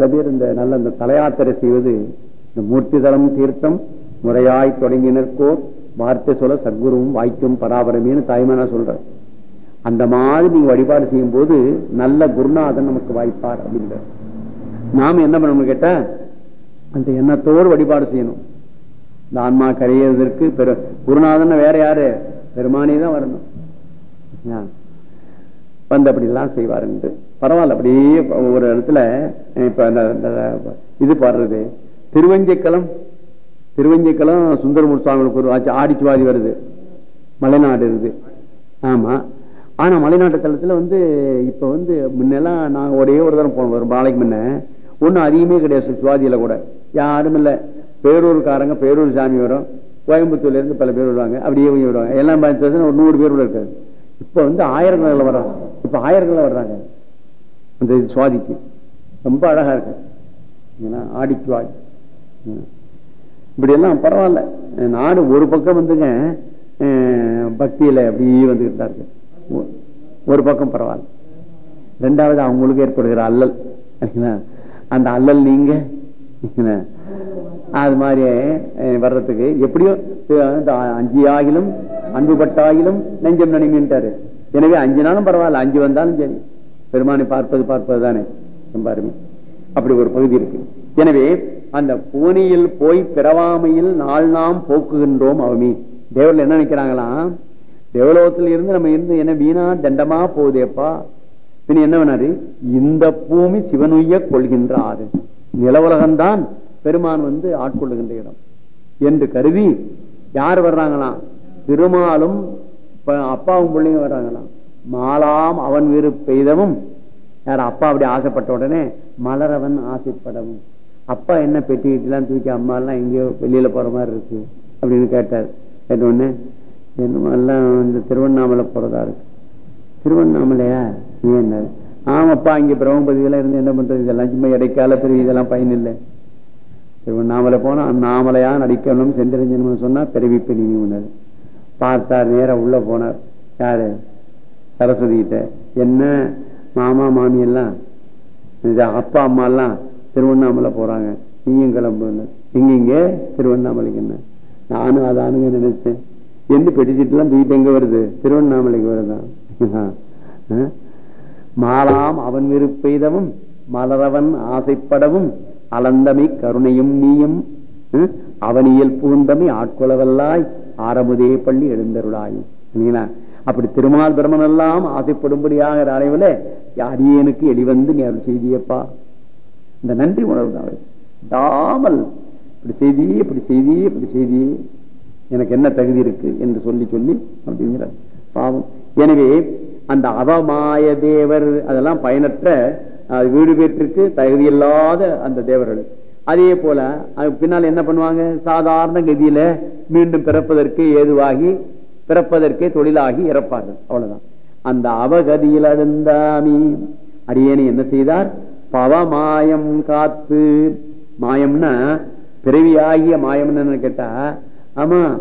சில பேர் இந்த நல்ல இந்த தலையாத்திரை செய்வது இந்த மூர்த்தி தளம் தீர்த்தம் முறையாய் தொடங்கினர்கோர் வார்த்தை சொல்ல சத்குருவும் வாய்க்கும் பராபரமேன்னு தாய்மானா சொல்ற அந்த மாதிரி நீங்க வழிபாடு செய்யும் போது நல்ல குருநாதன் நமக்கு வாய்ப்பார் அப்படின்ற. நாம என்ன பண்ணணும் கேட்டா அந்த எண்ணத்தோடு வழிபாடு செய்யணும். இந்த ஆன்மா கரையிறதற்கு பெரு குருநாதன் வேற யாரு? பெருமானே தான் வரணும். வந்து அப்படி எல்லாம் செய்வார் என்று பரவாயில்ல அப்படியே ஒரு இடத்துல இப்ப இந்த இது பாடுறது திருவஞ்சைக்களம் திருவஞ்சைக்களம் சுந்தரமூர் சுவாமிகளுக்கு ஒரு ஆட்சி ஆடிச்சுவாதி வருது. மலைநாடு இருக்குது ஆமா. ஆனா மலைநாட்டு தளத்துல வந்து இப்ப வந்து முன்னெல்லாம் நாங்க ஒரே ஒரு தரம் போனோம் ஒரு நாளைக்கு முன்ன. ஒண்ணும் அதிகமே கிடையாது சுவாதியில கூட. யாரும் இல்ல. பேரூருக்காரங்க பேரூர் சாமி வரும். கோயம்புத்தூர்ல இருந்து பல பேர் வருவாங்க. அப்படியே வருவாங்க. எல்லாம் ஒரு நூறு பேர் கூட இருக்காது. இப்ப வந்து ஆயிரக்கணக்கில் வர்றாங்க. இப்ப ஆயிரக்கணக்கில் வர்றாங்க. அந்த இது சுவாதிக்கு ரொம்ப அழகா இருக்கு. ஏன்னா ஆடிக்குவாய் ம். இப்படி எல்லாம் பரவாயில்ல நாடு ஒரு பக்கம் வந்துங்க பக்தியில அப்படியே வந்துகிட்டு தான் இருக்கு. ஒ- ஒரு பக்கம் பரவாயில்ல. ரெண்டாவது அவங்களுக்கு ஏற்படுகிற அல்லல். சரிங்களா? அந்த அல்லல் நீங்க. அது மாதிரி வர்றதுக்கு எப்படியோ அஞ்சு ஆகிலும் அன்பு பட்டாகிலும் நெஞ்சம் நினைமின்ட்டாரு எனவே அஞ்சு நாளும் பரவாயில்ல. அஞ்சு வந்தாலும் சரி. பெருமானை பார்ப்பது பார்ப்பது தானே? ரொம்ப அப்படி ஒரு பகுதி இருக்கு. எனவே அந்த பூனியில் போய் பிறவாமையில் நாள் நாம் போக்குகின்றோம் அவமி தேவர்கள் என்ன நினைக்கிறாங்களாம் தேவலோகத்தில் இருந்து நம்ம இருந்து என்ன வீணா தண்டமா போகுதேப்பா? பின் என்ன வேணாரு? இந்த பூமி சிவனுய கொள்கின்ற ஆறு நிலவுலகம்தான் பெருமான் வந்து ஆட்கொள்ளுகின்ற இடம். என்று கருதி யார் வர்றாங்களாம் திருமாலும் அப்பாவும் பிள்ளைங்க வர்றாங்களாம் மாலாம் அவன் வீறு பெய்தவும் யார் அப்பா அப்படி ஆசைப்பட்ட உடனே மலரவன் ஆசைப்படவும். அப்பா என்ன பெட்டி கிட்டிலாம் தூக்கி அம்மா எல்லாம் எங்கேயோ வெளியில போற மாதிரி இருக்கு அப்படின்னு கேட்டார். கேட்ட உடனே என்னமோ எல்லாம் இந்த திருவண்ணாமலை போறதா இருக்கு? திருவண்ணாமலையா? நீ என்ன? ஆமாப்பா இங்க பிரம்மபதியெல்லாம் இருந்து என்ன பண்றது? இதெல்லாம் சும்மா இடைக்கால பிரிவு இதெல்லாம் பயன் இல்லை. திருவண்ணாமலை போனா அண்ணாமலையா நடிக்கணும் செந்திரஞ்சனம் சொன்னா பிறவிப்பு நீ உணர் பார்த்தார் நேரம் உள்ள போனார். யாரு? சரஸ்வதி கிட்ட என்ன மாமா மாமி எல்லாம் அப்பா அம்மா எல்லாம் திருவண்ணாமலை போறாங்க. நீயும் கிளம்புன்னு இங்க இங்க திருவண்ணாமலைக்கு என்ன? நானும் அதானுங்க நினைச்சேன். எந்த பெட்டிச்சிட்டுலாம் தூக்கிட்டு எங்க வருது? திருவண்ணாமலைக்கு வருதான் ஆ? மாலாம் அவன் விருப்பெய்தவும் மலரவன் ஆசைப்படவும் அலந்தமை கருணையும் நீயும் அவனியல் பூந்தமை ஆட்கொளவல்லாய் ஆரமுதே பள்ளி எழுந்தருளாய் இல்லைங்களா அப்படி திருமால் பிரமன் எல்லாம் ஆசைப்படும்படியாக அறைவுல யாரியனுக்கு எளிவந்து நீ அருள் செய்தியப்பா. இந்த நன்றி உணர்வு தான் அவருக்கு. விடாமல் இப்படி செய்தி இப்படி செய்தி இப்படி செய்தி எனக்கு என்ன தகுதி இருக்கு என்று சொல்லி சொல்லி அப்படிங்கிறார். பாவம். எனவே அந்த அவமாய தேவர் அதெல்லாம் பயனற்ற வீடு பேற்றிற்கு தகுதியில்லாத அந்த தேவர்கள். அதே போல பின்னால் என்ன பண்ணுவாங்க? சாதாரண கதியில மீண்டும் பிறப்பதற்கு ஏதுவாகி பிறப்பதற்கே தொழிலாகி இறப்பார்கள். அவ்வளவுதான். அந்த அவகதியில் அழுந்தாமி அரியணை என்ன செய்தார்? பவமாயம் காத்து. மாயம்னா பிறவியாகிய மாயம்னு என்னன்னு கேட்டா ஆமா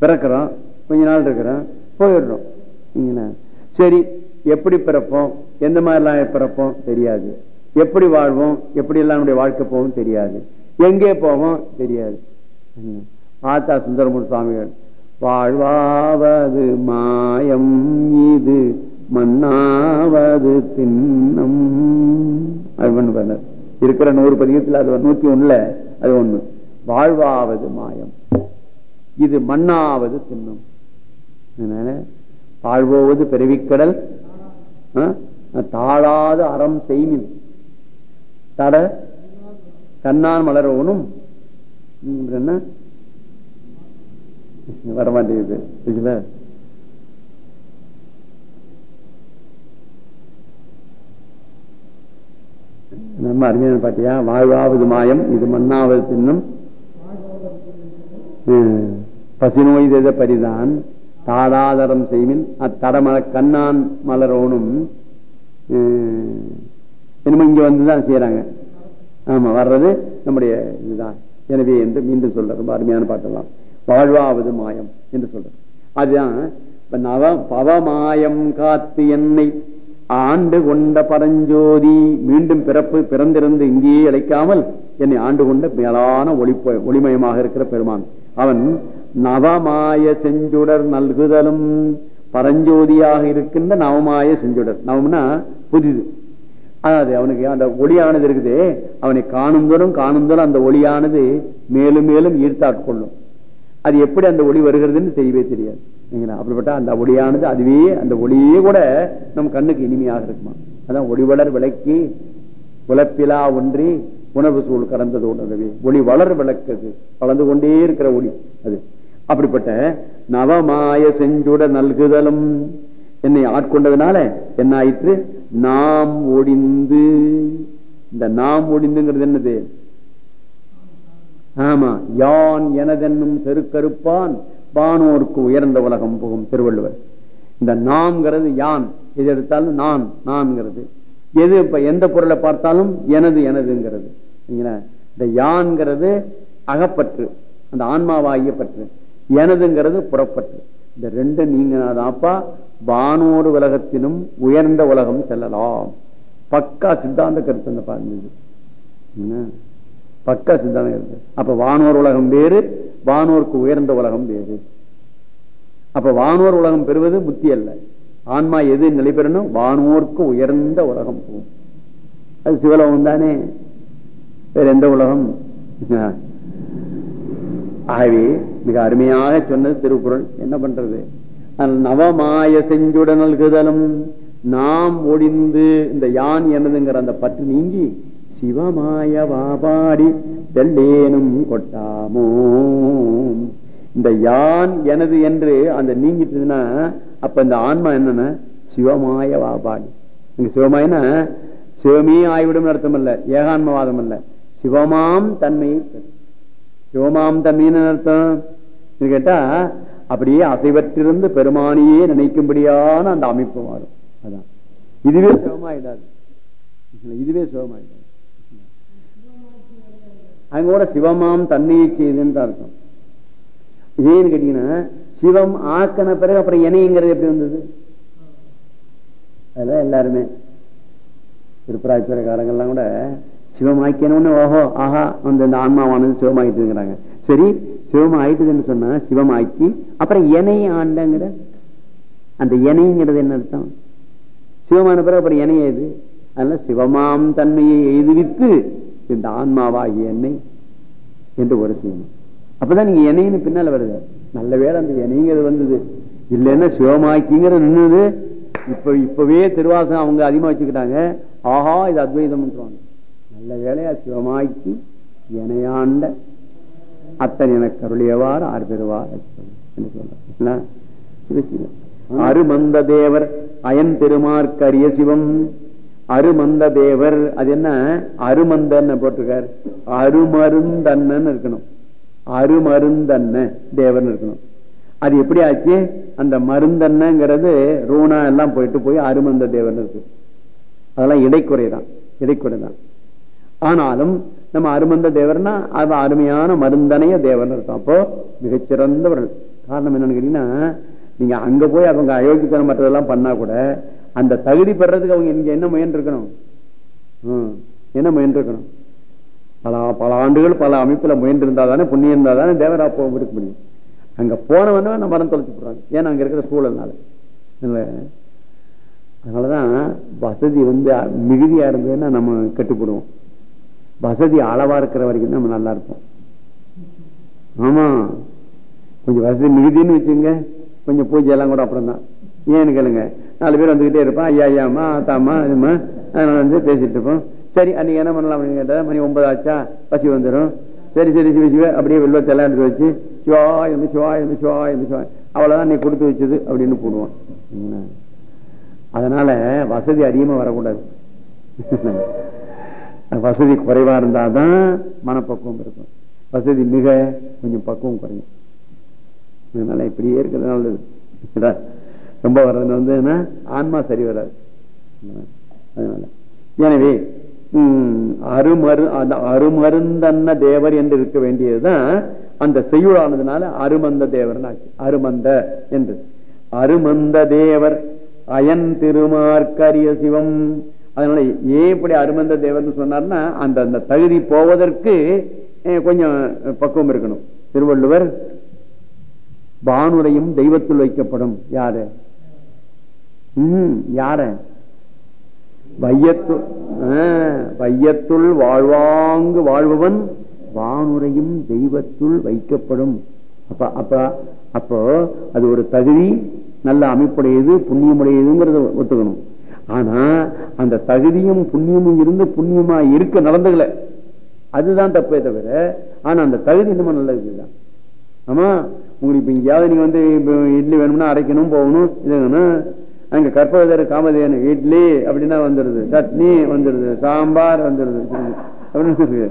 பிறக்கிறோம் கொஞ்ச நாள் இருக்கிறோம் போயிடுறோம். சரி எப்படி பிறப்போம்? எந்த மாதிரிலாம் பிறப்போம்? தெரியாது. எப்படி வாழ்வோம்? எப்படி எல்லாம் நம்முடைய வாழ்க்கை போவோம் தெரியாது. எங்கே போவோம்? தெரியாது. ம். ஆத்தா சுந்தரமூர் சுவாமிகள் வாழ்வாவது மாயம் இது மண்ணாவது தின்னம் அது ஒண்ணு பண்ணார் இருக்கிற நூறு பதிகத்தில் அது நூத்தி ஒண்ணுல அது ஒண்ணு. வாழ்வாவது மாயம். இது மண்ணாவது தின்னம் அதனால வாழ்வோவது பிறவிக்கடல் தாழாத அறம் செய்மின். தட கண்ணான் மலரவனும் என்ன? வரமாட்டேங்குது. நம்ம அருமையான பாட்டியா? வாழ்வாவது மாயம் இது மண்ணாவது தின்னும் ம். பசிநோய் செய்த பரிதான் தாடாதரம் செய்மின் அத்தடமல கண்ணான் மலரோனும் என்னமோ இங்க வந்துதான் செய்யறாங்க ஆமா வர்றது நம்முடைய இதுதான். எனவே என்று மீண்டும் சொல்ற ரொம்ப அருமையான பாட்டெல்லாம். வாழ்வாவது மாயம் என்று சொல்ற அதுதான் இப்ப நவ பவமாயம் காத்து என்னை ஆண்டு கொண்ட பரஞ்சோதி மீண்டும் பிறப்பு பிறந்திருந்து இங்கேயே அழைக்காமல் என்னை ஆண்டு கொண்ட மேலான ஒளி ஒளிமயமாக இருக்கிற பெருமான். அவன் நவமாய செஞ்சுடர் நல்குதலும் பரஞ்சோதியாக இருக்கின்ற நவமாய செஞ்சுடர். நவம்னா புதிது. அதாவது அவனுக்கு அந்த ஒளியானது இருக்குது. அவனை காணும் தூரம் காணும் தூரம் அந்த ஒளியானது மேலும் மேலும் ஈர்த்தாட்கொள்ளும் அது எப்படி அந்த ஒளி வருகிறதுன்னு தெரியவே தெரியாது. அப்படிப்பட்ட அந்த ஒளியானது அதுவே அந்த ஒளியே கூட நம் கண்ணுக்கு இனிமையாக இருக்குமா? அதான் ஒளிவளர் விளக்கி உழப்பிலா ஒன்றி உணவு சூழ் கடந்தது உணர்வே ஒளி வளர் விளக்குது வளர்ந்து கொண்டே இருக்கிற ஒளி அது. அப்படிப்பட்ட நவமாய செஞ்சுட நல்குதலும். என்னை ஆட்கொண்டதுனால என்ன ஆயிற்று நாம் ஒடிந்து. இந்த நாம் ஒடிந்துங்கிறது என்னது? ஆமா யான் எனதென்னும் செருக்கருப்பான் பானோருக்கு உயர்ந்த உலகம் போகும் திருவள்ளுவர். இந்த நாம்ங்கிறது யான் எது எடுத்தாலும் நான் நான்கிறது எது இப்ப எந்த பொருளை பார்த்தாலும் எனது எனதுங்கிறது. இந்த யான்கிறது அகப்பற்று அந்த ஆன்மாவாகிய பற்று. எனதுங்கிறது புறப்பற்று. இந்த ரெண்டு நீங்கனாதாப்பா வானோர் உலகத்திலும் உயர்ந்த உலகம் செல்லலாம். பக்கா சித்தாந்த கருத்து அந்த பாருங்க பக்க சிந்தனை இருக்கு. அப்ப வானோர் உலகம் வேறு வானோருக்கு உயர்ந்த உலகம் வேறு. அப்ப வானோர் உலகம் பெறுவது புத்தி அல்ல. ஆன்மா எது நிலை பெறணும்? வானோர்க்கு உயர்ந்த உலகம் போகும். அது சிவலோகம் தானே. வேற எந்த உலகம்? ஆகவே மிக அருமையாக சொன்னது திருக்குறள். என்ன பண்றது? நவமாய செஞ்சுட நல்குதலும் நாம் ஒடிந்து இந்த யான் என்னதுங்கிற அந்த பற்று நீங்கி சிவமாய வாபாடி தெல்லேனும் கொட்டாமோ? இந்த யான் எனது என்று அந்த நீங்கிட்டுதுன்னா அப்ப இந்த ஆன்மா என்னன்னா சிவமாய வாபாடி இங்க சிவமாயனா சிவமே ஆய்விடும் அர்த்தம் அல்ல ஏகான்மவாதம் அல்ல சிவமாம் தன்மையை சிவமாம் தன்மைன்னு அர்த்தம்? கேட்டா அப்படியே அசைவற்றிருந்து பெருமானியே நினைக்கும்படியான அந்த அமைப்பு மாறும். அதான். இதுவே சிவமாயிடாது. இதுவே சிவமாயிடாது. அங்க கூட சிவமாம் தன்மையை செய்துன்னு அர்த்தம். ஏன்னு கேட்டீங்கன்னா சிவம் ஆக்கன பிறகு அப்புறம் இணைங்கிறது எப்படி வந்தது? அதெல்லாம் எல்லாருமே. திருப்பராய்த்துறை காலங்கள்லாம் கூட சிவம் ஓஹோ ஆஹா அந்த இந்த ஆன்மாவானது சிவம் இருக்கிறாங்க. சரி சிவம் ஆயிட்டுதுன்னு சொன்னா சிவம் ஆக்கி அப்புறம் இணை ஆண்டங்கிற அந்த இணைங்கிறது என்ன அர்த்தம்? சிவமான பிறகு அப்புறம் இணையது அதனால சிவமாம் தன்மையை எய்துவித்து இந்த ஆன்மாவாகிய எண்ணெய் என்று ஒரு செய்யணும் அப்பதான் நீங்க இணைன்னு பின்னால வருது. நல்ல வேலை அந்த இணைங்கிறது வந்தது. இல்லைன்னா சிவமாக்கிங்கிறது நின்றுது இப்ப இப்பவே திருவாசம் அவங்க அதிகமா வச்சுக்கிட்டாங்க. ஆஹா இது அத்வைதம் நல்ல வேலையா சிவமாக்கி இணையாண்ட அத்தன் எனக்கு அருளியவாறு ஆறு பெறுவார் அருமந்த தேவர் அயன் பெருமார்க்கு அரிய சிவம். அருமந்த தேவர் அது என்ன? அருமந்தன் போட்டிருக்காரு. அருமருந்தன்னு இருக்கணும். அருமருந்தன்ன தேவர்னு இருக்கணும். அது எப்படி ஆச்சு? அந்த மருந்தன்னங்கிறது ரூணா எல்லாம் போயிட்டு போய் அருமந்த தேவன் இருக்கு. அதெல்லாம் இடைக்குறைதான். இடைக்குறைதான். ஆனாலும் நம்ம அருமந்த தேவர்னா அது அருமையான மருந்தனைய தேவன் இருக்கும் அப்போ மிகச்சிறந்தவர்கள். காரணம் என்னன்னு கேட்டீங்கன்னா நீங்க அங்க போய் அவங்க அயோக்கித்தனம் மற்றதெல்லாம் பண்ணா கூட அந்த தகுதி பெறதுக்கு அவங்க இங்க என்ன முயன்றிருக்கணும்? என்ன முயன்றிருக்கணும்? பல பல ஆண்டுகள் பல அமைப்புல முயன்றிருந்தா தானே புண்ணியம் இருந்தா தானே தேவரா போக இருக்க முடியும். அங்க போனவன நம்ம மரம் தொலைச்சு போடுறாங்க. ஏன்னா அங்க இருக்கிற சூழல்னால. அதனாலதான் வசதி வந்து மிகுதியா இருந்ததுன்னா நம்ம கட்டுப்படுவோம். வசதி அளவா இருக்கிற வரைக்கும் நம்ம நல்லா இருப்போம். ஆமா. கொஞ்சம் வசதி மிகுதின்னு வச்சுங்க கொஞ்சம் பூஜை எல்லாம் கூட அப்புறம் தான் ஏன்னு கேளுங்க. நாலு பேர் வந்துகிட்டே இருப்பான் ஐயா ஐயாமா தாமா இதுமா வந்து பேசிட்டு இருப்போம். சரி அன்னைக்கு என்ன பண்ணலாம் அப்படின்னு கேட்டா மணி ஒன்பது ஆச்சா? பசி வந்துடும் சரி சரி சிவ சிவ அப்படியே வெள்ளத்தெல்லாம் எடுத்து வச்சு சிவா இருந்து சிவா இருந்து சிவா இருந்து சிவா அவ்வளவுதான் நீ கொடுத்து வச்சது அப்படின்னு போடுவான் அதனால வசதி அதிகமா வரக்கூடாது. வசதி குறைவா இருந்தாதான் மனப்பக்குவம் இருக்கும். வசதி மிக கொஞ்சம் பக்குவம் குறையும். அதனால இப்படியே இருக்கிறது நல்லது ரொம்ப வர்றது வந்து என்ன? ஆன்மா சரி வராது. அதனால. எனவே அருமரு அந்த அருமருந்தன்ன தேவர் என்று இருக்க வேண்டியதுதான் அந்த செய்யுளானதுனால அருமந்த தேவர் ஆச்சு. அருமந்த என்று. அருமந்த தேவர் அயன் திருமார்க்கரிய சிவம். அதனால ஏன் இப்படி அருமந்த தேவன் சொன்னார்னா அந்த அந்த தகுதி போவதற்கு அஹ், கொஞ்சம் பக்குவம் இருக்கணும். திருவள்ளுவர் பானுரையும் தெய்வத்தில் வைக்கப்படும். யாரு? யார? வையத்து வையத்துள் வாழ்வாங்கு வாழ்பவன் வானுரையும் தெய்வத்துள் வைக்கப்படும். அப்ப அப்ப அப்போ அது ஒரு தகுதி நல்ல அமைப்புடையது புண்ணியமுடையதுங்கிறத ஒத்துக்கணும். ஆனா அந்த தகுதியும் புண்ணியமும் இருந்து புண்ணியமா இருக்க நடந்துக்கல. அதுதான் தப்பே தவிர ஆனா அந்த தகுதி இன்னமும் நல்லதுதான் ஆமா உங்களுக்கு இப்ப எங்கேயாவது நீங்க வந்து இட்லி வேணும்னா அரைக்கணும் போகணும் இதுன்னா அங்க கற்பகதர் காமதேனு இட்லி அப்படின்னா வந்துருது சட்னி வந்துருது சாம்பார் வந்துருது. அப்படின்னு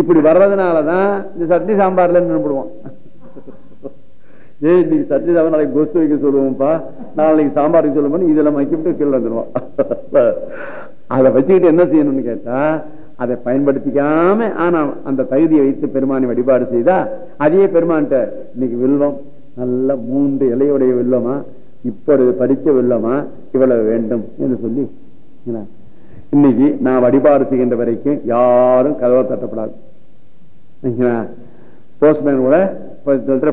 இப்படி வர்றதுனாலதான் இந்த சட்னி சாம்பார்ல நின்றுடுவோம் ஏய் இன்னைக்கு சட்னி சாம்பார் நாளைக்கு கொஸ்து வைக்க சொல்லுவோம்ப்பா. நாளைக்கு சாம்பார் வைக்க சொல்லுவோம் இதெல்லாம் மக்கிட்டு கீழே வந்துருவோம். அதை வச்சுக்கிட்டு என்ன செய்யணும்னு கேட்டா அதை பயன்படுத்திக்காம ஆனா அந்த தகுதியை வைத்து பெருமானை வழிபாடு செய்தா அதே பெருமான்கிட்ட இன்னைக்கு வில்வம் நல்ல மூன்று இலையுடைய வில்லமா இப்பொழுது படிச்ச வில்லமா இவ்வளவு வேண்டும் என்று சொல்லி இன்னைக்கு நான் வழிபாடு செய்கின்ற வரைக்கும் யாரும் கதவை தட்டப்படாது. போஸ்ட்மேன் கூட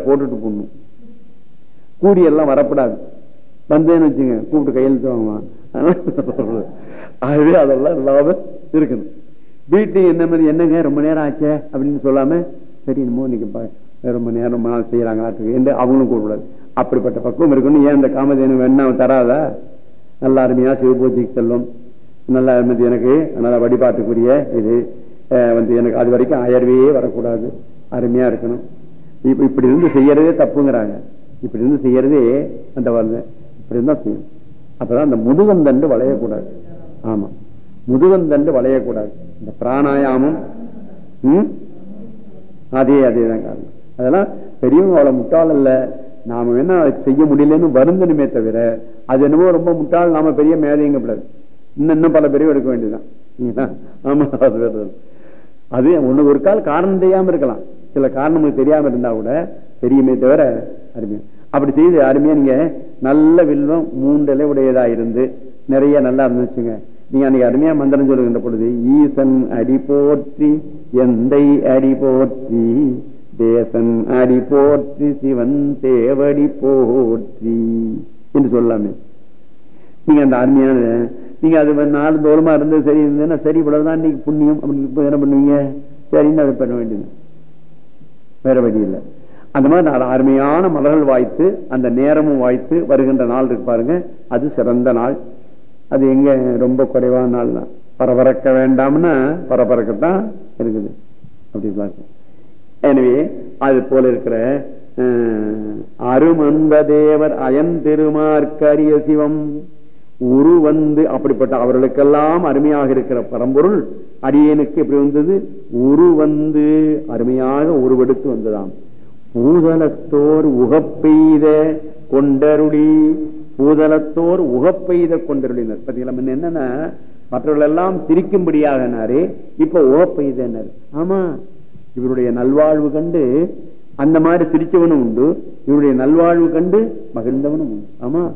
போட்டுட்டு போடணும். கூடி எல்லாம் வரப்படாது. வந்தேன்னு வச்சுங்க கூப்பிட்டு கையெழுத்து வாங்குவான் ஆகவே அதெல்லாம் இல்லாம இருக்கணும். வீட்டுக்கு என்ன மாதிரி என்னங்க ரொம்ப நேரம் ஆச்சே? அப்படின்னு சொல்லாம சரி என்னமோ இன்னைக்கு ரொம்ப நேரம் ரொம்ப நாள் என்று அவங்களும் கூப்பிடாது அப்படிப்பட்ட பக்குவம் இருக்கணும் ஏன் இந்த காமதேனு வேணா தராதா? நல்ல அருமையா சிவபூஜைக்கு செல்லும். நல்ல அருமதி எனக்கு. நல்ல வழிபாட்டுக்குரிய இது. வந்து எனக்கு அது வரைக்கும் அயர்வே வரக்கூடாது. அருமையா இருக்கணும். இப்ப இப்படி இருந்து செய்யறதே தப்புங்கிறாங்க. இப்படி இருந்து செய்யறதே அந்த வருது இப்படி இருந்தா செய்யும். அப்பதான் அந்த முதுகந்தண்டு வளையக்கூடாது. ஆமா. முதுகந்தண்டு வளையக்கூடாது. இந்த பிராணாயாமம் ம்? அதே தான் காரணம். அதெல்லாம் பெரியவங்க அவ்வளவு முட்டாள் இல்லை நாம வேணா செய்ய முடியலன்னு வருந்தனுமே தவிர அது என்னமோ ரொம்ப முட்டாள் நாம பெரிய மேதைங்க கூடாது இன்னும் இன்னும் பல பிரிவு எடுக்க வேண்டியதுதான். ஆமா அது அது ஒண்ணு ஒரு கால் காரணம் தெரியாம இருக்கலாம். சில காரணம் தெரியாம இருந்தா கூட தெரியுமே தவிர அருமையா. அப்படி செய்து அருமையா நீங்க நல்ல வில்வம் மூன்றலை உடையதா இருந்து நிறைய நல்லா இருந்துச்சுங்க. நீங்க அன்னைக்கு அருமையா மந்திரம் சொல்லுகின்ற பொழுது ஈசன் அடி போற்றி எந்தை அடி போற்றி தேசன் அடி போற்றி சிவன் தேவடி போற்றி என்று சொல்லலாமே நீங்க அந்த அருமையான நீங்க அது நாலு தோலமா இருந்தது சரி இருந்ததுன்னா சரி இவ்வளவுதான் இன்னைக்கு புண்ணியம் அப்படின்னு என்ன பண்ணுவீங்க? சரின்னு அதை பண்ண வேண்டியது. வேற வழி இல்லை. அந்த மாதிரி நான் அருமையான மலர்கள் வாய்த்து அந்த நேரமும் வாய்த்து வருகின்ற நாள் இருக்கு பாருங்க. அது சிறந்த நாள். அது எங்க ரொம்ப குறைவான நாள் தான் பரபரக்க வேண்டாம்னா பரபரக்கத்தான் இருக்குது. அப்படி இருக்கு எனவே அது போல இருக்கிற அஹ், அருமந்த தேவர் அயன் திருமார்க்கரிய சிவம். உரு வந்து அப்படிப்பட்ட அவர்களுக்கெல்லாம் அருமையாக இருக்கிற பரம்பொருள் அடியனுக்கு எப்படி வந்தது? உரு வந்து அருமையாக உருவெடுத்து வந்ததாம். பூதலத்தோர் உகப்பெய்த கொண்டருளி பூதலத்தோர் உகப்பெய்த கொண்டருளினர். பாத்தீங்களா முன்ன என்னன்னா? மற்றவர்கள் எல்லாம் திரிக்கும்படியாகனாரு இப்ப உகப்பெய்தனர். ஆமா. இவருடைய நல்வாழ்வு கண்டு அந்த மாதிரி சிரிச்சவனும் உண்டு. இவருடைய நல்வாழ்வு கண்டு மகிழ்ந்தவனும் உண்டு. ஆமா?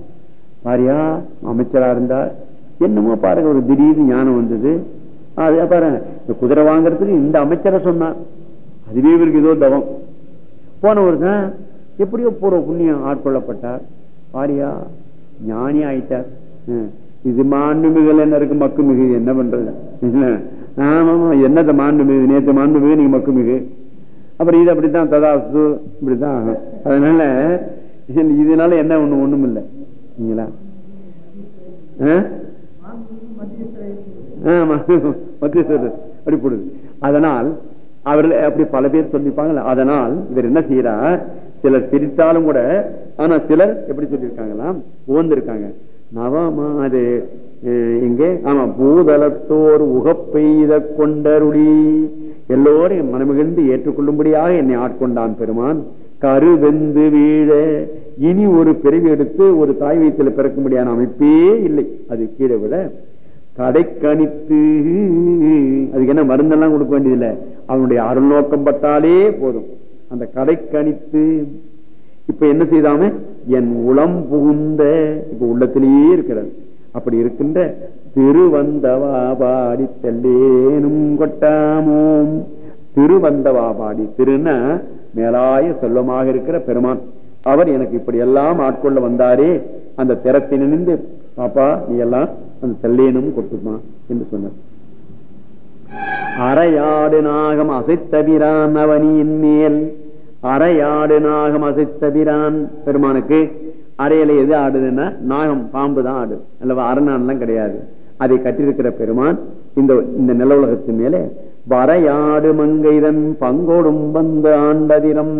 பாரியா அமைச்சரா இருந்தார். என்னமோ பாருங்க ஒரு திடீர்னு ஞானம் வந்தது. அது பாருங்க இந்த குதிரை வாங்குறதுக்கு இந்த அமைச்சரை சொன்னார். அதுவே இவருக்கு ஏதோ தவம். போனவருங்க எப்படியோ பூர்வ புண்ணியம் ஆட்கொள்ளப்பட்டார். பாரியா ஞானி ஆயிட்டார் ஹம். இது மாண்புமிகள் என்ன இருக்கு மக்கு மிகு என்ன பண்றது? இல்ல. ஆமா ஆமா, என்னது நேற்று மாண்புமிகு நீங்க மக்கு மிகு அப்புறம் இது அப்படித்தான் ததாஸ்து இப்படித்தான் ஆகும். அதனால இதனால என்ன ஒண்ணு ஒண்ணும் இல்லை. இல்லைங்களா ஆமா, அப்படி போடுது. அதனால் அவர்கள் அப்படி பல பேர் சொல்லிப்பாங்கல்ல அதனால் இவர் என்ன செய்யறா சிலர் சிரித்தாலும் கூட ஆனா சிலர் எப்படி சொல்லியிருக்காங்களாம் ஓந்திருக்காங்க நவமா அது இங்கே ஆமா பூதலத்தோர் உகப்பெய்த கொண்டருளி. எல்லோரும் மனமிகிழ்ந்து ஏற்றுக்கொள்ளும்படியாக என்னை ஆட்கொண்டான் பெருமான். கரு வெந்து வீழ இனி ஒரு பிறவி எடுத்து ஒரு தாய் வயிற்றில் பிறக்கும்படியான அமைப்பே இல்லை. அது கீழே விட கடைக்கணித்து அதுக்கு என்ன மருந்தெல்லாம் கொடுக்க வேண்டியதில்லை. அவனுடைய அருள் நோக்கம் பட்டாலே போதும். அந்த கடைக்கணித்து இப்ப என்ன செய்தாம? என் உளம் புகுந்த இப்ப உள்ளத்திலேயே இருக்கிறது. அப்படி இருக்கின்ற திருவந்தவாபாடி தெல்லேனும் கொட்டாமோம். திருவந்தவாபாடி திருன மேலாய செல்வமாக இருக்கிற பெருமான். அவர் எனக்கு இப்படி எல்லாம் ஆட்கொள்ள வந்தாரே அந்த திறத்தை நின்று பாப்பா நீ எல்லாம் அந்த தெல்லேனும் கொட்டுமா? என்று சொன்னார். அரையாடு நாகம் அசைத்தபிரான் அவனியின் மேல் அரையாடு நாகம் அசைத்த அசைத்தபிரான். பெருமானுக்கு அறையில எது ஆடுதுன்னா நாகம் பாம்பு தான் ஆடு அல்லவா அரணான்லாம் கிடையாது. அதை கட்டிருக்கிற பெருமான் இந்த இந்த நில உலகத்தின் மேலே வரையாடு மங்கைதன் பங்கோடும் வந்த ஆண்டதிரம்.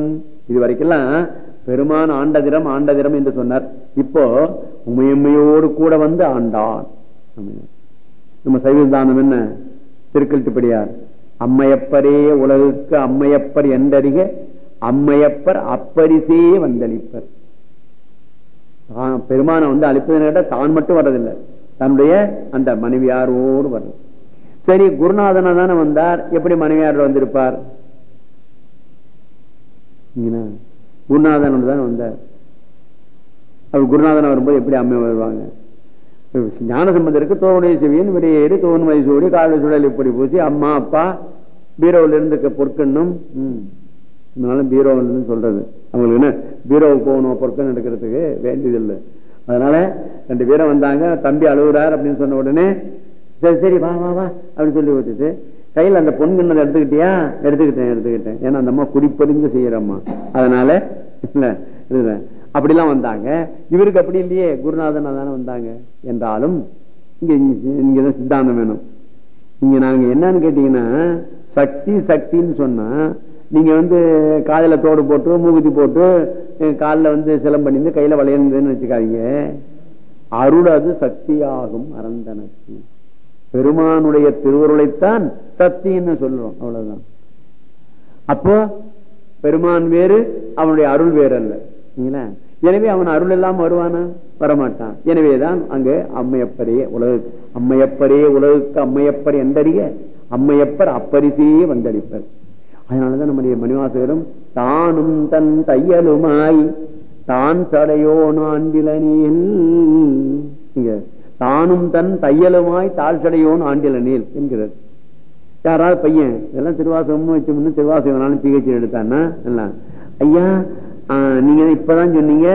இது வரைக்கெல்லாம் பெருமான் ஆண்டதிரம் ஆண்டதிரம் என்று சொன்னார். இப்போ உமையம்மையோடு கூட வந்து ஆண்டான் நம்ம சைவதானம் என்ன? திருக்கல்ட்டுப்படியார் அம்மையப்பரே உலகுக்கு அம்மையப்பர் என்றறிக அம்மையப்பர் அப்பரிசே வந்தளிப்பர். பெருமானை வந்து அழிப்பதை கேட்டால் தான் மட்டும் வர்றதில்லை. தன்னுடைய அந்த மனைவியாரோடு வர்றது. சரி குருநாதனா தானே வந்தார். எப்படி மனைவியார் வந்திருப்பார்? குருநாதன் தானே வந்தார். அவர் குருநாதன் வரும்போது எப்படி அம்மை வருவாங்க? ஞான சம்பந்தருக்கு தோனுடைய செவியன் விரையேடு தோன் வயசோடு காலை சுழல் இப்படி பூசி அம்மா அப்பா பீரோவில் இருந்து பொற்கண்ணும் அதனால பீரோன்னு சொல்றது. அவங்களுக்கு என்ன? பீரோவுக்கு போகணும் பொற்கன் எடுக்கிறதுக்கு வேண்டியதில்லை. அதனால ரெண்டு பேரும் வந்தாங்க தம்பி அழுகுறார் அப்படின்னு சொன்ன உடனே சரி சரி வா வா வா அப்படின்னு சொல்லி வச்சுட்டு கையில் அந்த பொன்கண்ணை எடுத்துக்கிட்டியா? எடுத்துக்கிட்டேன் எடுத்துக்கிட்டேன். ஏன்னா அந்த அம்மா குடிப்பறிந்து செய்யறம்மா. அதனால இல்ல அப்படிலாம் வந்தாங்க. இவருக்கு அப்படி இல்லையே குருநாதன் தானே வந்தாங்க. என்றாலும் இங்க இங்கதான் சித்தாந்தம் வேணும். இங்க நாங்க என்னன்னு கேட்டீங்கன்னா சக்தி சக்தின்னு சொன்னா நீங்க வந்து காதல தோடு போட்டு மூகுத்தி போட்டு காலில் வந்து சிலம் பண்ணிருந்து கையில வளையணுதுன்னு வச்சுக்காதீங்க. அருள் அது சக்தியாகும் அறந்தனக்கு பெருமானுடைய திருவருளைத்தான் சக்தின்னு சொல்றோம் அவ்வளவுதான். அப்போ பெருமான் வேறு அவனுடைய அருள் வேறு அல்ல எனவே அவன் அருள் எல்லாம் வருவானா? வரமாட்டான். எனவேதான் அங்கு அம்மையப்பரே உலகு அம்மையப்பரே உலகுக்கு அம்மையப்பர் என்றறிய அம்மையப்பர் அப்பரிசே வந்தளிப்பர். அதனாலதான் நம்முடைய மணிவாசகரும் தானும் தன் தையலுமாய் தான் சடையோ ஆண்டிலனில் தானும் தன் தையலுமாய் தாழ் சடையோன் ஆண்டிலனில் என்கிறார். யாராவது பையன் இதெல்லாம் திருவாசகம் வச்சு முன்ன திருவாசகம் பிஹெச்டி எடுத்தான்னா எல்லாம் ஐயா நீங்க இப்பதான் சொன்னீங்க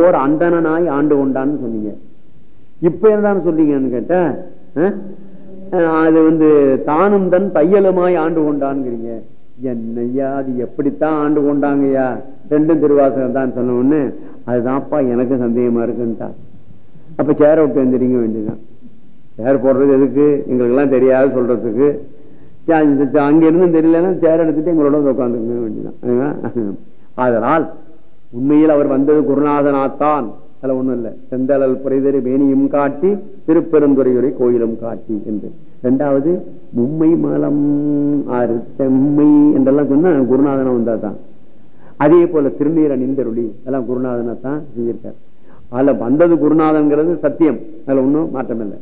ஓர் அந்தனாய் ஆண்டு கொண்டான்னு சொன்னீங்க. இப்ப என்னதான் சொல்றீங்கன்னு கேட்ட அது வந்து தானும் தன் தையலுமாய் ஆண்டு கொண்டான்ங்கிறீங்க என்னையா அது எப்படித்தான் ஆண்டு கொண்டாங்கய்யா? ரெண்டும் திருவாசகம் தான் சொன்ன ஒண்ணு அதுதான்ப்பா எனக்கு சந்தேகமா இருக்குன்ட்டா. அப்ப சேர விட்டு வந்துடுங்க வேண்டியதான் சேர் போடுறது எதுக்கு? எங்களுக்கு எல்லாம் தெரியாது சொல்றதுக்கு. அங்க இருந்தும் தெரியலன்னா சேர் எடுத்துட்டு எங்களோட உட்காந்துக்க வேண்டியதான் அதனால் உண்மையில் அவர் வந்தது குருநாதனாத்தான். அதுல ஒண்ணும் இல்ல. செந்தளல் புரைதறி வேணியும் காட்டி திருப்பெருந்துறையுரை கோயிலும் காட்டி என்று. இரண்டாவது மும்மை மலம் ஆறு செம்மை என்றெல்லாம் சொன்னா குருநாதனா வந்தா தான் அதே போல திருநீர் அணிந்தருளி அதெல்லாம் குருநாதனா தான் செஞ்சிருக்கார் அதுல வந்தது குருநாதன்கிறது சத்தியம். அதுல ஒன்றும் மாற்றம் இல்லை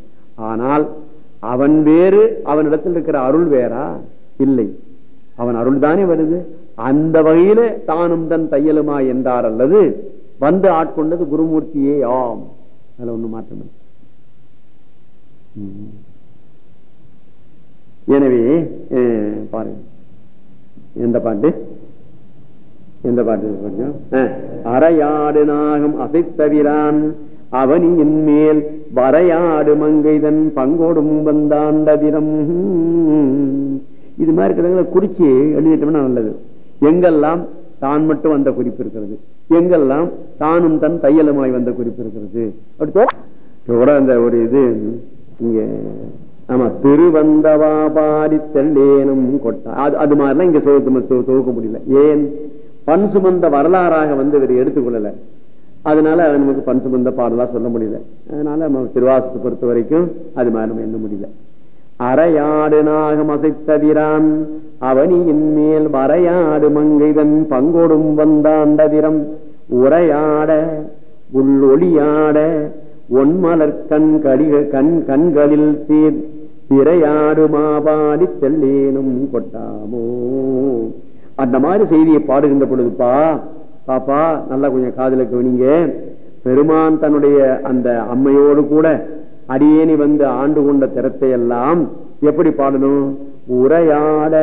ஆனால் அவன் வேறு அவனிடத்தில் இருக்கிற அருள் வேறா? இல்லை. அவன் அருள் தானே வருது? அந்த வகையில தானும் தன் தையலுமா என்றார் அல்லது வந்து ஆட்கொண்டது குருமூர்த்தியே ஆம். அதுல ஒண்ணு மாற்றம் எனவே பாருங்க எந்த பாட்டு? எந்த பாட்டு கொஞ்சம் அரையாடு நாகம் அசைத்தவிரான். அவனியின் மேல் வரையாடு மங்கைதன் பங்கோடும் வந்தாண்டதிரம் இது மாதிரி இருக்கிறவங்களை குறிச்சு எழுதிட்டோம்னா நல்லது. எங்கெல்லாம் தான் மட்டும் வந்த குறிப்பு இருக்கிறது. எங்கெல்லாம்? தானும் தன் தையலுமாய் வந்த குறிப்பு இருக்கிறது. அப்படி அந்த ஒரு இது இங்க ஆமா திருவந்தவா பாடி கொட்டா அது அது மாதிரிலாம் இங்க துவக்க முடியல. ஏன்? பண் சுமந்த வரலாறாக வந்து இவர் எடுத்துக்கொள்ளல. அதனால நமக்கு பண் சுமந்த பாடலா சொல்ல முடியல. அதனால நம்ம திருவாசத்தை பொறுத்த வரைக்கும் அது மாதிரி நம்ம என்ன முடியல. அரையாடு நாகம் அசைத்ததிரான் அவனியின் மேல் வரையாடு மங்கைதன் பங்கொடும் வந்தாண்டதிரம் உரையாட உள்ளொளியாட ஒன்மலர் கண் கடிக கண் கண்களில் தீர். திரையாடு மாபாடி செல்லேனும் கொட்டாமோ. அந்த மாதிரி செய்தியை பாடுகின்ற பொழுதுப்பா பாப்பா நல்லா கொஞ்சம் காதலுக்கு கவனிங்க. பெருமான் தன்னுடைய அந்த அம்மையோடு கூட அடியேனி வந்து ஆண்டு கொண்ட திறத்தை எல்லாம் எப்படி பாடணும்? உரையாட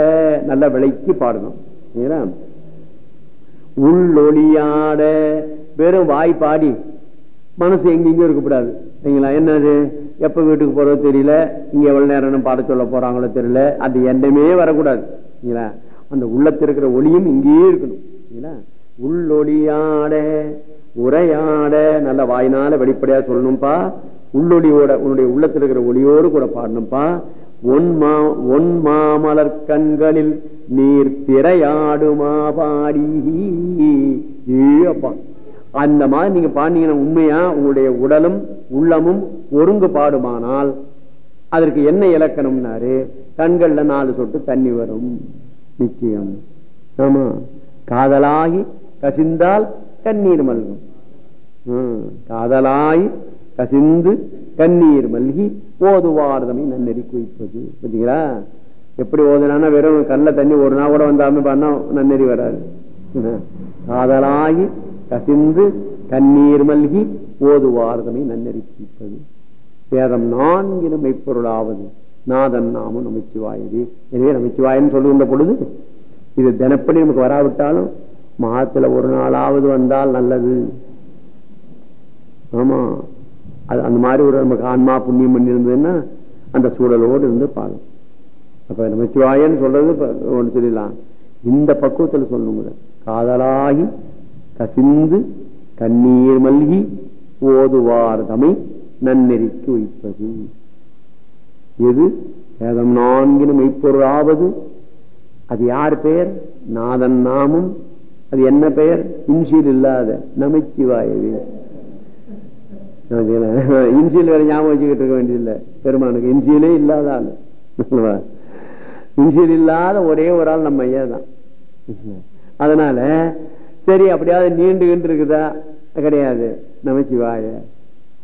நல்ல விலைக்கு பாடணும். உள்ளொளியாட வெறும் வாய் பாடி மனசு எங்கெங்கயும் இருக்கக்கூடாது. சரிங்களா? என்னது? எப்ப வீட்டுக்கு போறதோ தெரியல. இங்க எவ்வளவு நேரம் பாட சொல்ல போறாங்களோ தெரியல. அது எண்ணமே வரக்கூடாது. சரிங்களா? அந்த உள்ளத்தில் இருக்கிற ஒளியும் இங்கேயே இருக்கணும். சரிங்களா? உள்ளொளியாட உரையாட நல்ல வாயினால வெளிப்படையா சொல்லணும்பா. உள்ளொலியோட உன்னுடைய உள்ளத்தில் இருக்கிற ஒளியோடு கூட பாடணும்பா. ஒன் மா ஒன் மாமலர் கண்களில் நீர் திரையாடுமா பாடி? அப்பா அந்த மாதிரி நீங்க பாடினீங்கன்னா உண்மையா? உங்களுடைய உடலும் உள்ளமும் ஒருங்கு பாடுமானால் அதற்கு என்ன இலக்கணம்னாரு? கண்கள்ல நாலு சொட்டு தண்ணி வரும். நிச்சயம். ஆமா. காதலாகி கசிந்தால் கண்ணீர் மல்கும். ஹம், காதலாய் கசிந்து கண்ணீர் மல்கி ஓதுவார்தமை நன்னெறி குவிப்பது. பார்த்தீங்களா எப்படி ஓதுனா வெறும் கல்ல தண்ணி ஒரு நாள் கூட வந்தாம பண்ணா நன்னெறி வராது. காதலாகி கசிந்து கண்ணீர் மல்கி ஓதுவார்தமை நன்னெறி குவிப்பது. வேதம் நான்கிலும் மெய்ப்பொருளாவது. நாதன் நாமும் நமச்சிவாயவே எனவே நமச்சிவாயன்னு சொல்லுகின்ற பொழுது இது தினப்படி நமக்கு வராவிட்டாலும் மாதத்துல ஒரு நாளாவது வந்தால் நல்லது. ஆமா. அது அந்த மாதிரி ஒரு நமக்கு ஆன்மா புண்ணியம் பண்ணி இருந்ததுன்னா அந்த சூழலோடு இருந்து பாடும் அப்ப நமச்சிவாயன்னு சொல்றது ஒன்று ஒண்ணு சொல்லிடலாம். இந்த பக்குவத்துல சொல்லணுங்க காதலாகி கசிந்து கண்ணீர் மல்கி ஓதுவார் தமை நன்னெறிக்கு வைப்பது எது? வேதம் நான்கினும் மெய்ப்பொருளாவது. அது யார் பெயர்? நாதன் நாமும். அது என்ன பெயர்? இன்சியில் இல்லாத. நமச்சிவாயவே. இன்சியல் வேற ஞாபகம் வச்சுக்கிட்டு இருக்க வேண்டியதில்லை. பெருமானுக்கு இன்சியலே இல்லாத ஆள். இன்சியல் இல்லாத ஒரே ஒரு ஆள் நம்ம ஐயா தான். அதனால சரி அப்படியாவது நீண்டு கிண்டு இருக்குதா? கிடையாது. நமச்சிவாய.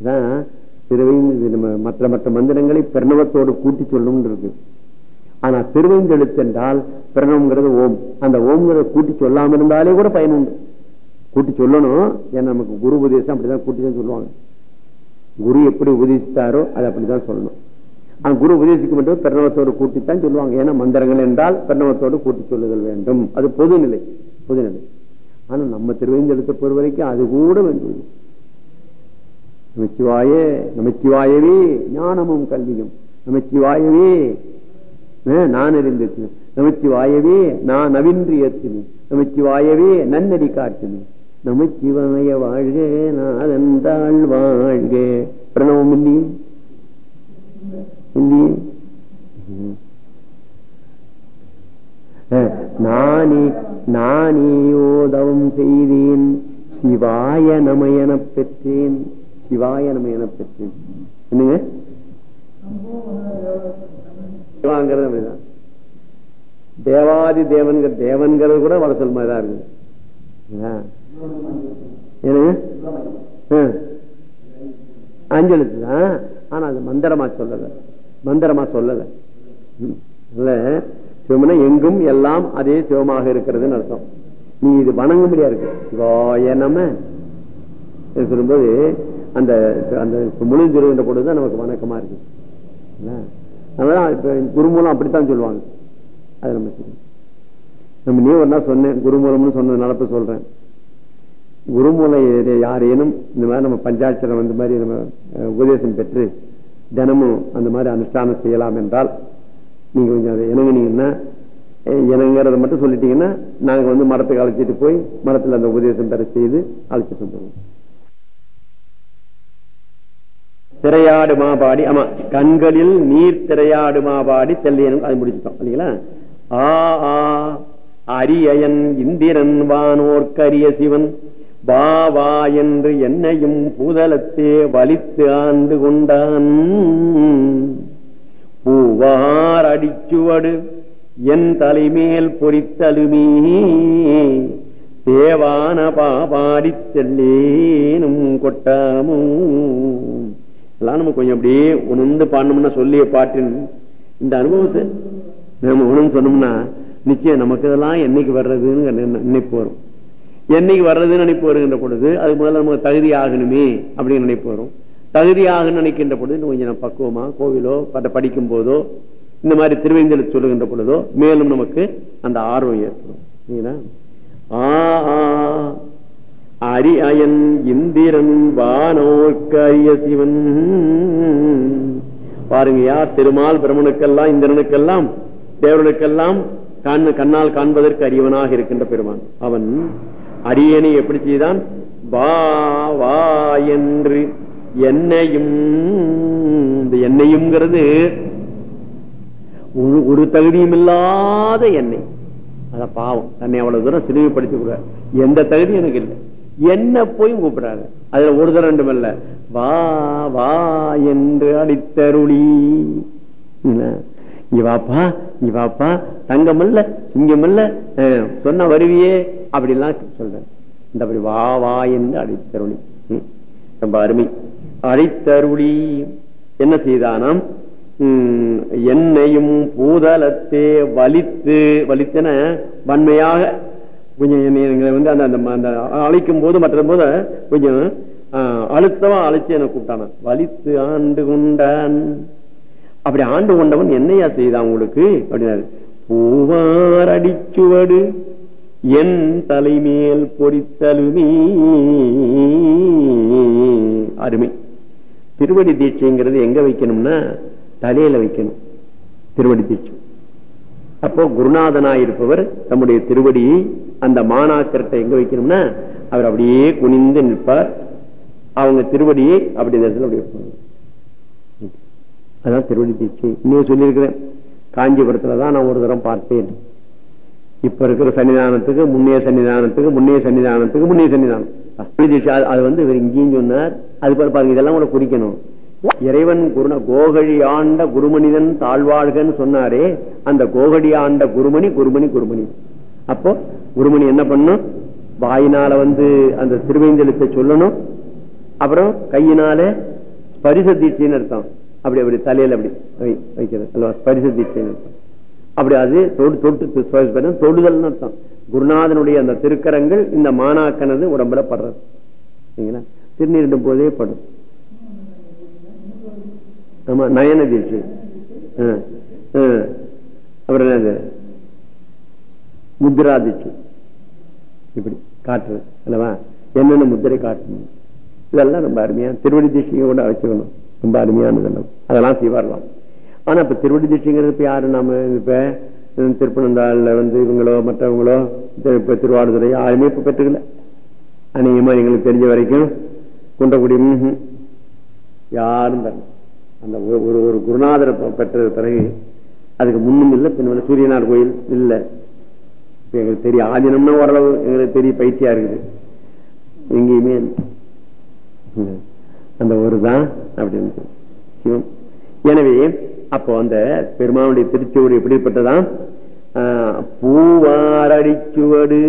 தான் திருவைந்து நம்ம மற்ற மற்ற மந்திரங்களை பிரணவத்தோடு கூட்டி சொல்லணும்னு இருக்கு. ஆனா திருவைந்தெழுத்து என்றால் பிரணவங்கிறது ஓம். அந்த ஓம்ங்கிறத கூட்டி சொல்லாம இருந்தாலே கூட பயன் உண்டு. கூட்டி சொல்லணும். ஏன்னா நமக்கு குரு உபதேசம் அப்படிதான் கூட்டி தான் சொல்லுவாங்க. குரு எப்படி உபதேசித்தாரோ அது அப்படிதான் சொல்லணும். ஆனா குரு உபதேசிக்கும் மட்டும் பிரணவத்தோடு கூட்டித்தான் சொல்லுவாங்க. ஏன்னா மந்திரங்கள் என்றால் பிரணவத்தோடு கூட்டி சொல்லுதல் வேண்டும். அது பொதுநிலை பொதுநிலை. ஆனா நம்ம திருவைந்தெழுத்தை பொறு வரைக்கும் அது கூட வேண்டும் நமச்சிவாயே நமச்சிவாயவே ஞானமும் கல்வியும். நமச்சிவாயவே நான் அறிந்திருச்சு நமச்சிவாயவே நான் நவின்று ஏற்றினேன் நமச்சிவாயவே நன்னடி காட்டினேன். நமச்சிவாய வாழ்க நாதந்தாள் வாழ்க. பிரணவம் இல்லையே? இல்லையே? ம். நானே நானேயோதவம் செய்தேன். சிவாய நமயன பெற்றேன். சிவாய நமயன பெற்றேன். என்னங்க? சிவாங்கிறது அப்படிதான். தேவாதி தேவன்கிற தேவன்கிறது கூட வர சொல் மாதிரிதான் இருக்கு அஞ்சு எழுத்துதான் ஆனா அது மந்திரமா சொல்லல. மந்திரமா சொல்லல. ம். இல்ல. சிவம்னா எங்கும் எல்லாம் அதே சிவமாக இருக்கிறதுன்னு அர்த்தம். நீ இது வணங்க இருக்கு? சிவாய சொல்லும்போது அந்த அந்த முழுஞ்சிருகின்ற பொழுதுதான் நமக்கு வணக்கமா இருக்கு. அதனால இப்ப குருமூலம் அப்படித்தான் சொல்லுவாங்க. அது நம்ம நம்ம நீ ஒரு நாள் சொன்னேன் குருமூலம்னு சொன்னதுனால இப்ப சொல்றேன். குருமூலை யாரேனும் இந்த மாதிரி நம்ம பஞ்சாட்சரம் அந்த மாதிரி நம்ம உபதேசம் பெற்று தினமும் அந்த மாதிரி அனுஷ்டானம் செய்யலாம் என்றால் நீங்க கொஞ்சம் அதை இணங்குனீங்கன்னா இணங்கிறத மட்டும் சொல்லிட்டீங்கன்னா நாங்க வந்து மரத்துக்கு அழைச்சிட்டு போய் மரத்துல அந்த உபதேசம் பெற செய்து அழைச்சிட்டு வந்துடுவோம் திரையாடு மாபாடி ஆமா கண்களில் நீர் திரையாடு மாபாடி தெல்லையனும் அது முடிச்சுட்டோம் இல்லைங்களா? ஆ ஆ அரியயன் இந்திரன் வானோர்க்கரிய சிவன். வா வா என்று என்னையும் பூதலத்தே வலித்து ஆண்டு கொண்டான். பூவார் அடிச்சுவடு என் தலைமேல் பொறித்தலுமே. தேவான பாபாடி செல்லேனும் கொட்டாமும் எல்லாம் நம்ம கொஞ்சம் அப்படியே உணர்ந்து பாடணும்னா சொல்லிய பாட்டின் இந்த அனுபவத்தை நம்ம உணர்ந்து சொன்னோம்னா நிச்சயம் நமக்கு இதெல்லாம் என்னைக்கு வர்றதுன்னு நினைப்பு வரும் என்னைக்கு வர்றதுன்னு நினைப்பு வருகின்ற பொழுது அது முதல்ல நமக்கு தகுதி ஆகணுமே அப்படின்னு நினைப்பு வரும். தகுதி ஆகணும்னு நினைக்கின்ற பொழுது இன்னும் கொஞ்சம் பக்குவமா கோவிலோ பட்ட படிக்கும் போதோ இந்த மாதிரி திருவேந்தல சொல்லுகின்ற பொழுதோ மேலும் நமக்கு அந்த ஆர்வம் ஏற்படும். அரி அயன் இந்திரன் வானோர்க்கு அரிய சிவன் பாருங்கயா திருமால் பிரமனுக்கெல்லாம் இந்திரனுக்கெல்லாம் தேவனுக்கெல்லாம் கண் கண்ணால் காண்பதற்கு அறிவனாக இருக்கின்ற பெருமான். அவன் அரியணை எப்படி செய்தான்? வா வா என்று என்னையும் இந்த எண்ணெயும்ங்கிறது ஒரு ஒரு தகுதியும் இல்லாத எண்ணெய் அத பாவம் தன்னை அவ்வளவு தூரம் சிறுமைப்படுத்தி கூட எந்த தகுதி எனக்கு இல்லை. என்ன போய் கூப்பிடுறாங்க அதுல ஒரு தரம் ரெண்டும் இல்ல. வா வா என்று அடித்தருளி. இவாப்பா இவாப்பா வாப்பா வாப்பா தங்கம் இல்ல சிங்கம் இல்ல சொன்ன வருவியே அப்படிலாம் சொல்றேன். இந்த அப்படி வா வா என்று அடித்தருளி ரொம்ப அருமை. அடித்தருளி என்ன செய்தானாம்? உம், என்னையும் பூதலத்தே வலித்து வலித்தன வன்மையாக கொஞ்சம் என்னை வந்து அந்த அந்த- அந்த அழைக்கும் போது மற்ற போது கொஞ்சம் ஆஹ், அழுத்தமா அழைச்சு என்ன கூப்பிட்டான வலித்து ஆண்டு கொண்டான். அப்படி ஆண்டு கொண்டவன் என்னையா செய்தான் உங்களுக்கு? அப்படின்னாரு. பூவார் அடிச்சுவடு என் தலைமேல் பொறித்தலுமே. அருமை. திருவடி தீட்சைங்கிறது எங்க வைக்கணும்னா தலையில வைக்கணும். திருவடி தீட்சை. அப்போ குருநாதனாயிருப்பவர் தம்முடைய திருவடியை அந்த மாணாக்கர்கிட்ட எங்க வைக்கணும்னா அவர் அப்படியே குனிந்து நிற்பார். அவங்க திருவடியை அப்படி இந்த அப்படி வைப்பாங்க அதான் திருவடி தீட்சை. இன்னும் சொல்லியிருக்கிறேன். காஞ்சிபுரத்துல தான் நான் ஒரு தரம் பார்த்தேன். இப்ப இருக்கிற சன்னிதானத்துக்கு முன்னைய சன்னிதானத்துக்கு முன்னைய சன்னிதானத்துக்கு முன்னைய சன்னிதானம். அது- வந்து இவர் இங்கேயும் சொன்னார். அது பாருங்க இதெல்லாம் கூட குறிக்கணும். இறைவன் குருண கோகழி ஆண்ட குருமனிதன் தாழ்வாழ்கன்னு சொன்னாரே அந்த கோகழி ஆண்ட குருமணி குருமணி குருமணி. அப்போ குருமணி என்ன பண்ணும்? வாயினால வந்து அந்த திருவேந்தெழுத்தை சொல்லணும். அப்புறம் கையினால ஸ்பரிச தீட்சைன்னு அர்த்தம். அப்படி அப்படி தலையில அப்படி வைக்கிறது. அல்லவா? ஸ்பரிச தீட்சைன்னு அர்த்தம். அப்படி அது தொடு தொட்டு ஸ்பரிசம் தொடுதல்னு அர்த்தம். குருநாதனுடைய அந்த திருக்கரங்கள் இந்த மாணாக்கனது உடம்புல படுறது. சரிங்களா? திருநீரிடும் போதே படும். ஆமா நயன தீட்சை அப்புறம் என்னது? முத்ரா தீட்சை இப்படி காட்டுறது அல்லவா? என்னென்ன முத்திரை காட்டணும் இதெல்லாம் ரொம்ப அருமையா திருவடி தீட்சையை கூட வச்சுக்கணும் ரொம்ப அருமையானது அதெல்லாம் செய்வாரலாம் ஆனா இப்ப திருவடி தீட்சைங்கிறது இப்ப யாரு? நாம இப்ப திருப்பனந்தாள்ல வந்து இவங்களோ மற்றவங்களோ இப்ப திருவாரூரை யாருமே இப்ப பெற்றுக்கல. அநேகமா எங்களுக்கு தெரிஞ்ச வரைக்கும் குண்டக்குடி யாரும் தரல அந்த ஒரு- ஒரு குருநாதர பெற்ற பிறகு அதுக்கு முன்னும் இல்லை பின்னும் சூரியனார் கோயில் இல்லை. இப்போ எங்களுக்கு தெரிய ஆதீனம்னா ஓரளவு எங்களுக்கு பெரிய பயிற்சியா இருக்குது. எங்கேயுமே அந்த ஒரு தான் அப்படின்னு சிவம். எனவே அப்போ அந்த பெருமானுடைய திருச்சுவடு எப்படிப்பட்டதான்? பூவாரடிச்சுவடு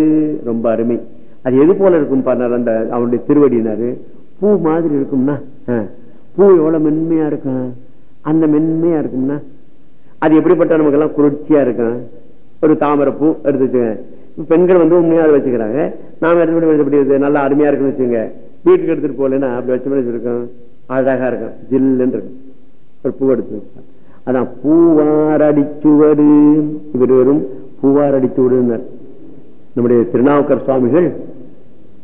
ரொம்ப அருமை. அது எது போல இருக்கும் பாருங்க அந்த அவனுடைய திருவடினாரு? பூ மாதிரி இருக்கும்னா பூ எவ்வளவு மென்மையா இருக்கும்? அந்த மென்மையா இருக்கும்னா அது எப்படிப்பட்ட நமக்கு எல்லாம் குளிர்ச்சியா இருக்கும்? ஒரு தாமரை பூ எடுத்துக்கோங்க பெண்கள் வந்து உண்மையா அதை வச்சுக்கிறாங்க. நாம எடுத்து எப்படி இருக்கு நல்லா அருமையா இருக்குன்னு வச்சுங்க வீட்டுக்கு எடுத்துட்டு போகலன்னா அப்படி வச்ச வச்சிருக்கோம் அழகா இருக்கும். ஜில்லுன்னு இருக்கும். ஒரு பூ எடுத்து அதான் பூவாரடிச்சுவடு. இவர் வெறும் பூவார் நம்முடைய திருநாவுக்கர் சுவாமிகள்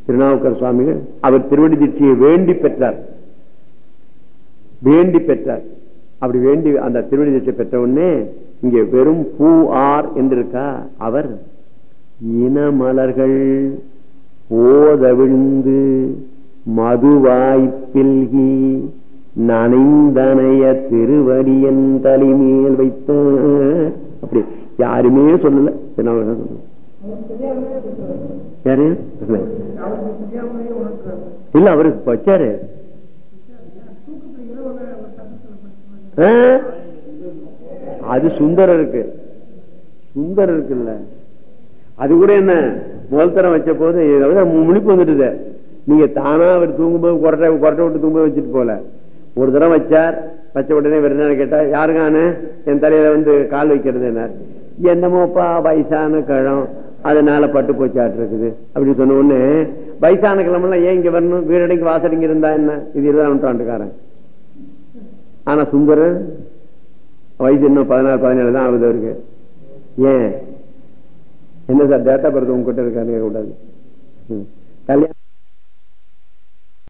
திருநாவுக்கர் சுவாமிகள் அவர் திருவடி தீட்சியை வேண்டி பெற்றார். வேண்டி பெற்றார். அப்படி வேண்டி அந்த திருவடி தீட்சை பெற்ற உடனே இங்கே வெறும் பூ ஆர் என்று இருக்கா அவர் இனமலர்கள் போதவிழ்ந்து மதுவாய்ப்பில்கி நனைந்தனைய திருவடியன் தலைமேல் வைத்த. அப்படி யாருமே சொல்லல. திருநாவுக்கர் சொல்லல யாரு? இல்ல. அவரு வச்சாரு. அது சுந்தரம் இருக்கு சுந்தரம் இருக்குல்ல அது கூட என்ன? முதல் தரம் வச்ச போது முழிப்பு வந்துட்டு நீங்க தானா அவர் தூங்கும்போது கொரட்டை கொரட்டை விட்டு தூங்க வச்சுட்டு போல. ஒரு தரம் வச்சார் வச்ச உடனே வேற கேட்டா யாருக்கான என் தலையில வந்து கால் வைக்கிறது என்ன என்னமோப்பா வயசான கழம். அதனால பட்டு போச்சாட்டு இருக்குது. அப்படின்னு சொன்ன உடனே வயசான கிழமெல்லாம் ஏன் இங்க வரணும்? வீடடைக்கு வாசடிங்க இருந்தா என்ன? இது இருபதாம் நூற்றாண்டுக்காரன் ஆனா சுந்தரர் வயசு இன்னும் பதினாறு பதினேழு தான் ஆகுது அவருக்கு. ஏன்? என்ன சார் டேட்டா பர்த் உங்ககிட்ட இருக்கான்னு கூடாது கல்யாணம்